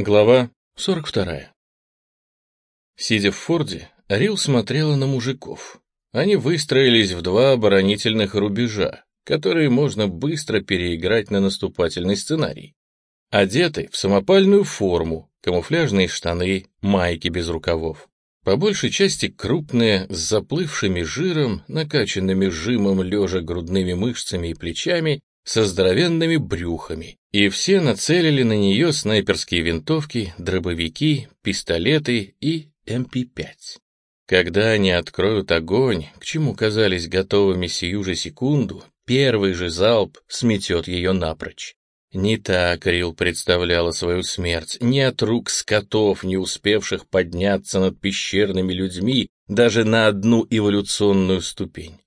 Глава 42. Сидя в Форде, Рил смотрела на мужиков. Они выстроились в два оборонительных рубежа, которые можно быстро переиграть на наступательный сценарий. Одеты в самопальную форму, камуфляжные штаны, майки без рукавов. По большей части крупные, с заплывшими жиром, накачанными жимом лежа грудными мышцами и плечами со здоровенными брюхами, и все нацелили на нее снайперские винтовки, дробовики, пистолеты и МП-5. Эм Когда они откроют огонь, к чему казались готовыми сию же секунду, первый же залп сметет ее напрочь. Не так Рил представляла свою смерть, не от рук скотов, не успевших подняться над пещерными людьми даже на одну эволюционную ступень.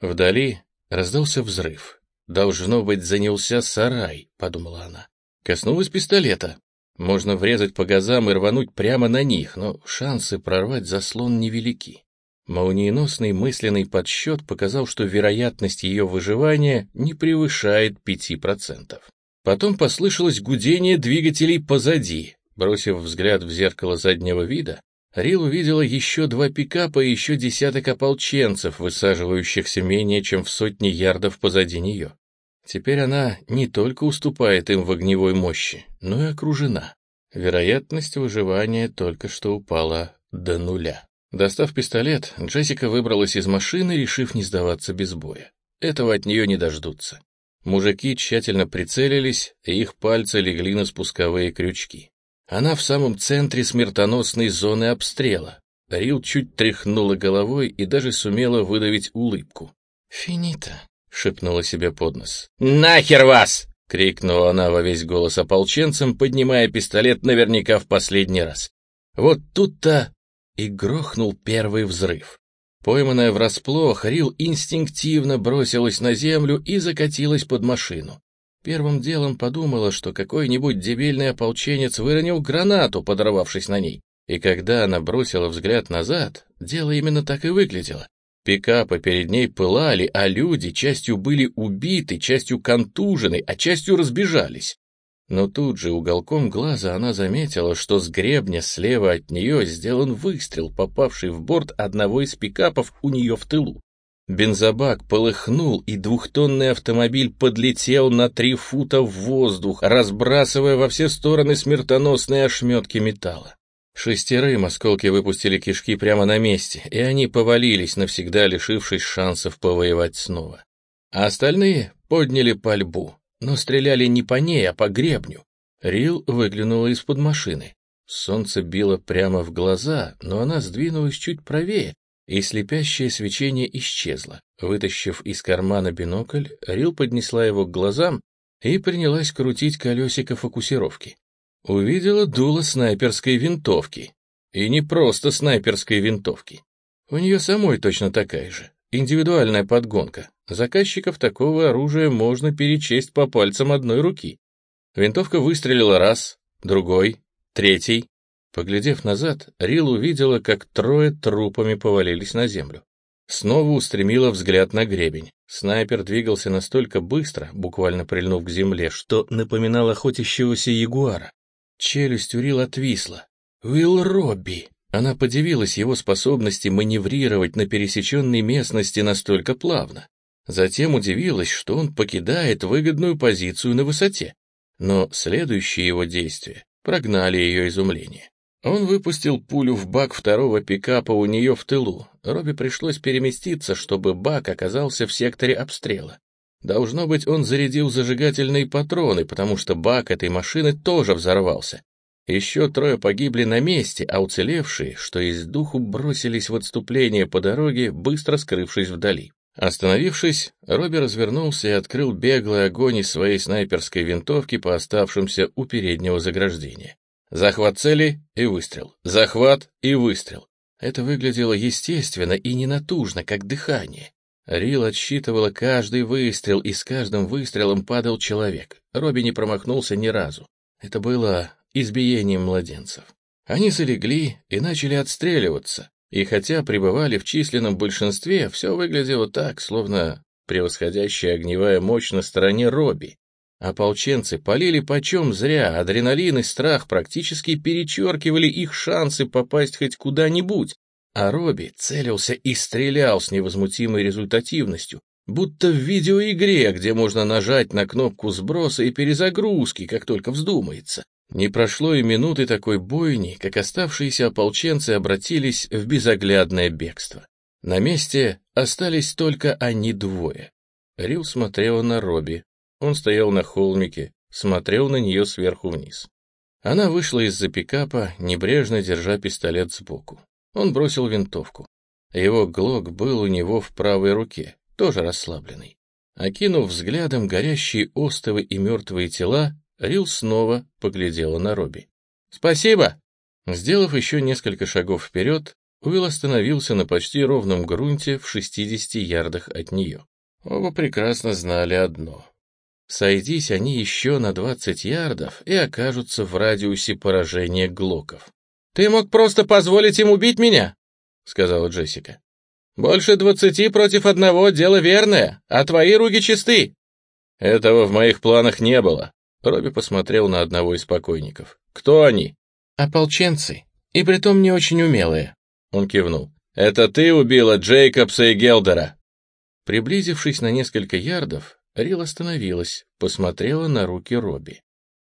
Вдали раздался взрыв, «Должно быть, занялся сарай», — подумала она. Коснулась пистолета. Можно врезать по газам и рвануть прямо на них, но шансы прорвать заслон невелики. Молниеносный мысленный подсчет показал, что вероятность ее выживания не превышает 5%. Потом послышалось гудение двигателей позади. Бросив взгляд в зеркало заднего вида, Рил увидела еще два пикапа и еще десяток ополченцев, высаживающихся менее чем в сотни ярдов позади нее. Теперь она не только уступает им в огневой мощи, но и окружена. Вероятность выживания только что упала до нуля. Достав пистолет, Джессика выбралась из машины, решив не сдаваться без боя. Этого от нее не дождутся. Мужики тщательно прицелились, и их пальцы легли на спусковые крючки. Она в самом центре смертоносной зоны обстрела. Рил чуть тряхнула головой и даже сумела выдавить улыбку. «Финита», — шепнула себе под нос. «Нахер вас!» — крикнула она во весь голос ополченцам, поднимая пистолет наверняка в последний раз. Вот тут-то и грохнул первый взрыв. Пойманная врасплох, Рил инстинктивно бросилась на землю и закатилась под машину. Первым делом подумала, что какой-нибудь дебильный ополченец выронил гранату, подорвавшись на ней. И когда она бросила взгляд назад, дело именно так и выглядело. Пикапы перед ней пылали, а люди частью были убиты, частью контужены, а частью разбежались. Но тут же уголком глаза она заметила, что с гребня слева от нее сделан выстрел, попавший в борт одного из пикапов у нее в тылу. Бензобак полыхнул, и двухтонный автомобиль подлетел на три фута в воздух, разбрасывая во все стороны смертоносные ошметки металла. Шестерым осколки выпустили кишки прямо на месте, и они повалились, навсегда лишившись шансов повоевать снова. А остальные подняли пальбу, но стреляли не по ней, а по гребню. Рил выглянула из-под машины. Солнце било прямо в глаза, но она сдвинулась чуть правее, и слепящее свечение исчезло. Вытащив из кармана бинокль, Рил поднесла его к глазам и принялась крутить колесико фокусировки увидела дуло снайперской винтовки. И не просто снайперской винтовки. У нее самой точно такая же. Индивидуальная подгонка. Заказчиков такого оружия можно перечесть по пальцам одной руки. Винтовка выстрелила раз, другой, третий. Поглядев назад, Рил увидела, как трое трупами повалились на землю. Снова устремила взгляд на гребень. Снайпер двигался настолько быстро, буквально прильнув к земле, что напоминал охотящегося ягуара. Челюсть Урил отвисла. Уилл Робби! Она подивилась его способности маневрировать на пересеченной местности настолько плавно. Затем удивилась, что он покидает выгодную позицию на высоте. Но следующие его действия прогнали ее изумление. Он выпустил пулю в бак второго пикапа у нее в тылу. Робби пришлось переместиться, чтобы бак оказался в секторе обстрела. Должно быть, он зарядил зажигательные патроны, потому что бак этой машины тоже взорвался. Еще трое погибли на месте, а уцелевшие, что из духу бросились в отступление по дороге, быстро скрывшись вдали. Остановившись, Робби развернулся и открыл беглый огонь из своей снайперской винтовки по оставшимся у переднего заграждения. Захват цели и выстрел. Захват и выстрел. Это выглядело естественно и ненатужно, как дыхание. Рил отсчитывала каждый выстрел, и с каждым выстрелом падал человек. Робби не промахнулся ни разу. Это было избиением младенцев. Они залегли и начали отстреливаться, и хотя пребывали в численном большинстве, все выглядело так, словно превосходящая огневая мощь на стороне Робби. Ополченцы полили почем зря, адреналин и страх практически перечеркивали их шансы попасть хоть куда-нибудь, а Робби целился и стрелял с невозмутимой результативностью, будто в видеоигре, где можно нажать на кнопку сброса и перезагрузки, как только вздумается. Не прошло и минуты такой бойни, как оставшиеся ополченцы обратились в безоглядное бегство. На месте остались только они двое. Рил смотрела на Робби. Он стоял на холмике, смотрел на нее сверху вниз. Она вышла из-за пикапа, небрежно держа пистолет сбоку. Он бросил винтовку. Его глок был у него в правой руке, тоже расслабленный. Окинув взглядом горящие остовы и мертвые тела, Рил снова поглядела на Робби. «Спасибо!» Сделав еще несколько шагов вперед, Уилл остановился на почти ровном грунте в 60 ярдах от нее. Оба прекрасно знали одно. Сойдись они еще на 20 ярдов и окажутся в радиусе поражения глоков. «Ты мог просто позволить им убить меня?» — сказала Джессика. «Больше двадцати против одного — дело верное, а твои руки чисты». «Этого в моих планах не было», — Робби посмотрел на одного из покойников. «Кто они?» «Ополченцы, и притом не очень умелые», — он кивнул. «Это ты убила Джейкобса и Гелдера?» Приблизившись на несколько ярдов, Рил остановилась, посмотрела на руки Робби.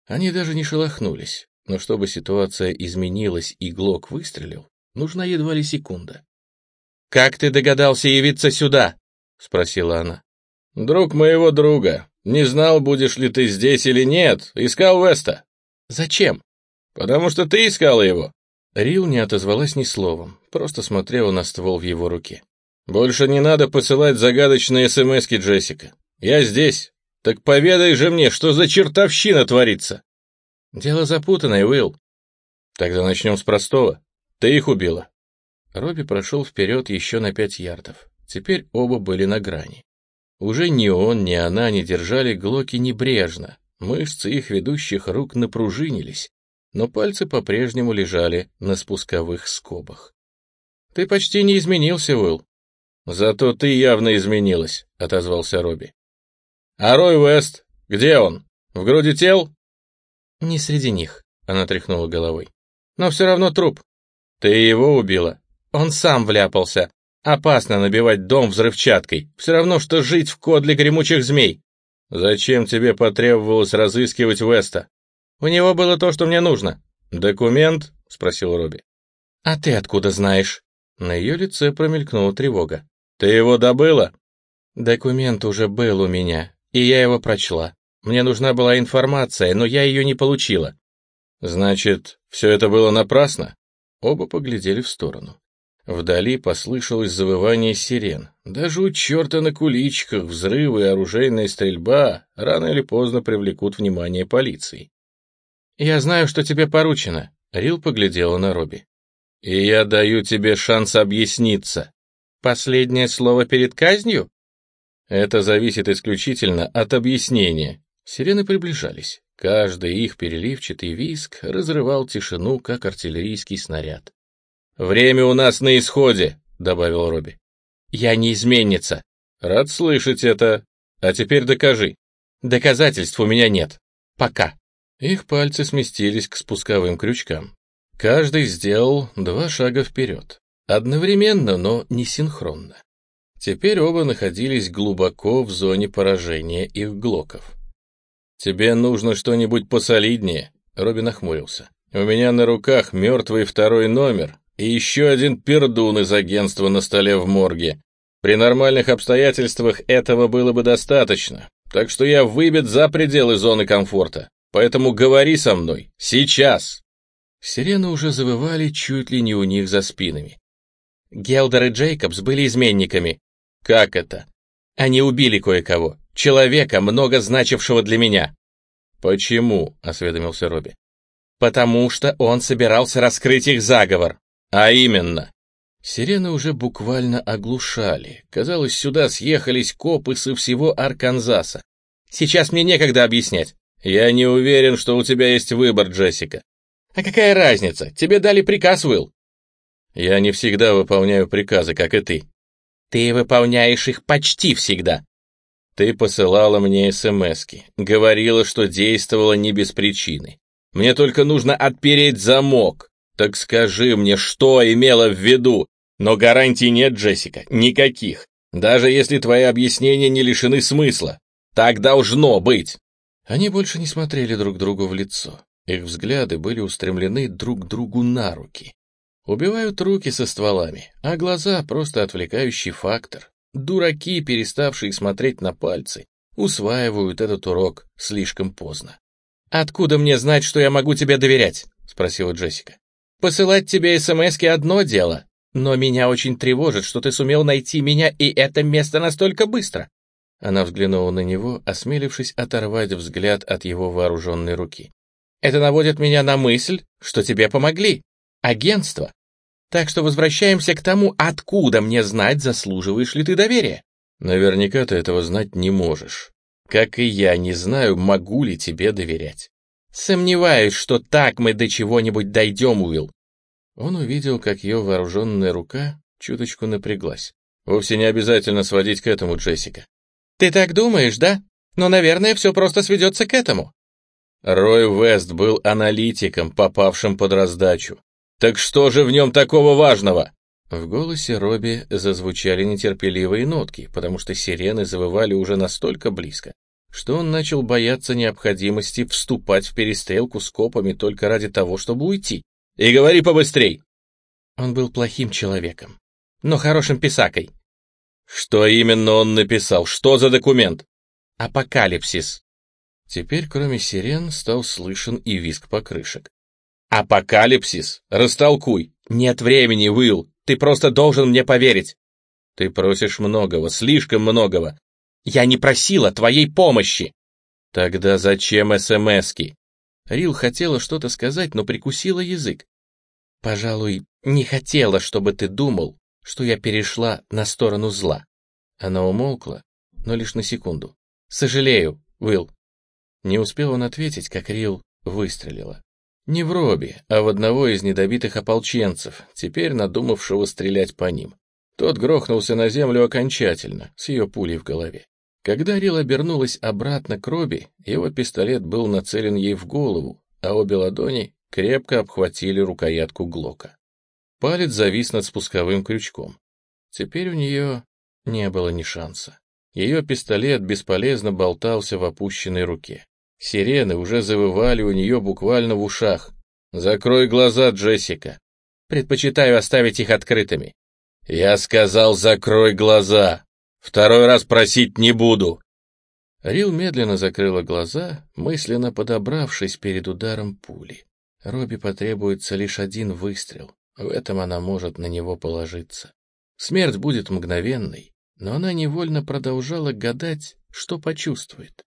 Они даже не шелохнулись но чтобы ситуация изменилась и Глок выстрелил, нужна едва ли секунда. «Как ты догадался явиться сюда?» — спросила она. «Друг моего друга. Не знал, будешь ли ты здесь или нет. Искал Веста». «Зачем?» «Потому что ты искала его». Рил не отозвалась ни словом, просто смотрела на ствол в его руке. «Больше не надо посылать загадочные смски, Джессика. Я здесь. Так поведай же мне, что за чертовщина творится!» «Дело запутанное, Уилл». «Тогда начнем с простого. Ты их убила». Робби прошел вперед еще на пять ярдов. Теперь оба были на грани. Уже ни он, ни она не держали глоки небрежно. Мышцы их ведущих рук напружинились, но пальцы по-прежнему лежали на спусковых скобах. «Ты почти не изменился, Уилл». «Зато ты явно изменилась», — отозвался Робби. «А Рой Уэст? Где он? В груди тел?» «Не среди них», — она тряхнула головой. «Но все равно труп». «Ты его убила?» «Он сам вляпался. Опасно набивать дом взрывчаткой. Все равно, что жить в кодле гремучих змей». «Зачем тебе потребовалось разыскивать Веста?» «У него было то, что мне нужно». «Документ?» — спросил Робби. «А ты откуда знаешь?» На ее лице промелькнула тревога. «Ты его добыла?» «Документ уже был у меня, и я его прочла. Мне нужна была информация, но я ее не получила. Значит, все это было напрасно? Оба поглядели в сторону. Вдали послышалось завывание сирен. Даже у черта на куличках взрывы и оружейная стрельба рано или поздно привлекут внимание полиции. «Я знаю, что тебе поручено», — Рил поглядела на Робби. «И я даю тебе шанс объясниться». «Последнее слово перед казнью?» «Это зависит исключительно от объяснения», Сирены приближались. Каждый их переливчатый виск разрывал тишину, как артиллерийский снаряд. «Время у нас на исходе», — добавил Робби. «Я не изменница». «Рад слышать это. А теперь докажи». «Доказательств у меня нет. Пока». Их пальцы сместились к спусковым крючкам. Каждый сделал два шага вперед. Одновременно, но не синхронно. Теперь оба находились глубоко в зоне поражения их глоков. «Тебе нужно что-нибудь посолиднее», — Робин нахмурился. «У меня на руках мертвый второй номер и еще один пердун из агентства на столе в морге. При нормальных обстоятельствах этого было бы достаточно, так что я выбит за пределы зоны комфорта. Поэтому говори со мной, сейчас!» Сирены уже завывали чуть ли не у них за спинами. Гелдер и Джейкобс были изменниками. «Как это?» «Они убили кое-кого человека, много значившего для меня». «Почему?» — осведомился Робби. «Потому что он собирался раскрыть их заговор. А именно...» Сирены уже буквально оглушали. Казалось, сюда съехались копы со всего Арканзаса. Сейчас мне некогда объяснять. Я не уверен, что у тебя есть выбор, Джессика. А какая разница? Тебе дали приказ, Уилл. Я не всегда выполняю приказы, как и ты. Ты выполняешь их почти всегда. Ты посылала мне СМСки, говорила, что действовала не без причины. Мне только нужно отпереть замок. Так скажи мне, что имела в виду? Но гарантий нет, Джессика, никаких. Даже если твои объяснения не лишены смысла. Так должно быть. Они больше не смотрели друг другу в лицо. Их взгляды были устремлены друг к другу на руки. Убивают руки со стволами, а глаза — просто отвлекающий фактор. Дураки, переставшие смотреть на пальцы, усваивают этот урок слишком поздно. «Откуда мне знать, что я могу тебе доверять?» — спросила Джессика. «Посылать тебе СМСки — одно дело, но меня очень тревожит, что ты сумел найти меня и это место настолько быстро». Она взглянула на него, осмелившись оторвать взгляд от его вооруженной руки. «Это наводит меня на мысль, что тебе помогли. Агентство. Так что возвращаемся к тому, откуда мне знать, заслуживаешь ли ты доверия. Наверняка ты этого знать не можешь. Как и я не знаю, могу ли тебе доверять. Сомневаюсь, что так мы до чего-нибудь дойдем, Уилл. Он увидел, как ее вооруженная рука чуточку напряглась. Вовсе не обязательно сводить к этому, Джессика. Ты так думаешь, да? Но, наверное, все просто сведется к этому. Рой Вест был аналитиком, попавшим под раздачу. «Так что же в нем такого важного?» В голосе Робби зазвучали нетерпеливые нотки, потому что сирены завывали уже настолько близко, что он начал бояться необходимости вступать в перестрелку с копами только ради того, чтобы уйти. «И говори побыстрей!» Он был плохим человеком, но хорошим писакой. «Что именно он написал? Что за документ?» «Апокалипсис». Теперь, кроме сирен, стал слышен и визг покрышек. Апокалипсис? Растолкуй. Нет времени, Уилл. Ты просто должен мне поверить. Ты просишь многого, слишком многого. Я не просила твоей помощи. Тогда зачем СМСки? Рил хотела что-то сказать, но прикусила язык. Пожалуй, не хотела, чтобы ты думал, что я перешла на сторону зла. Она умолкла, но лишь на секунду. Сожалею, Уилл. Не успел он ответить, как Рил выстрелила. Не в Робби, а в одного из недобитых ополченцев, теперь надумавшего стрелять по ним. Тот грохнулся на землю окончательно, с ее пулей в голове. Когда Рил обернулась обратно к Робби, его пистолет был нацелен ей в голову, а обе ладони крепко обхватили рукоятку Глока. Палец завис над спусковым крючком. Теперь у нее не было ни шанса. Ее пистолет бесполезно болтался в опущенной руке. Сирены уже завывали у нее буквально в ушах. «Закрой глаза, Джессика. Предпочитаю оставить их открытыми». «Я сказал, закрой глаза. Второй раз просить не буду». Рил медленно закрыла глаза, мысленно подобравшись перед ударом пули. Робби потребуется лишь один выстрел. В этом она может на него положиться. Смерть будет мгновенной, но она невольно продолжала гадать, что почувствует.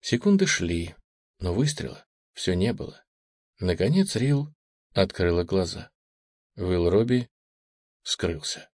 Секунды шли, но выстрела все не было. Наконец Рил открыла глаза. Уилл Робби скрылся.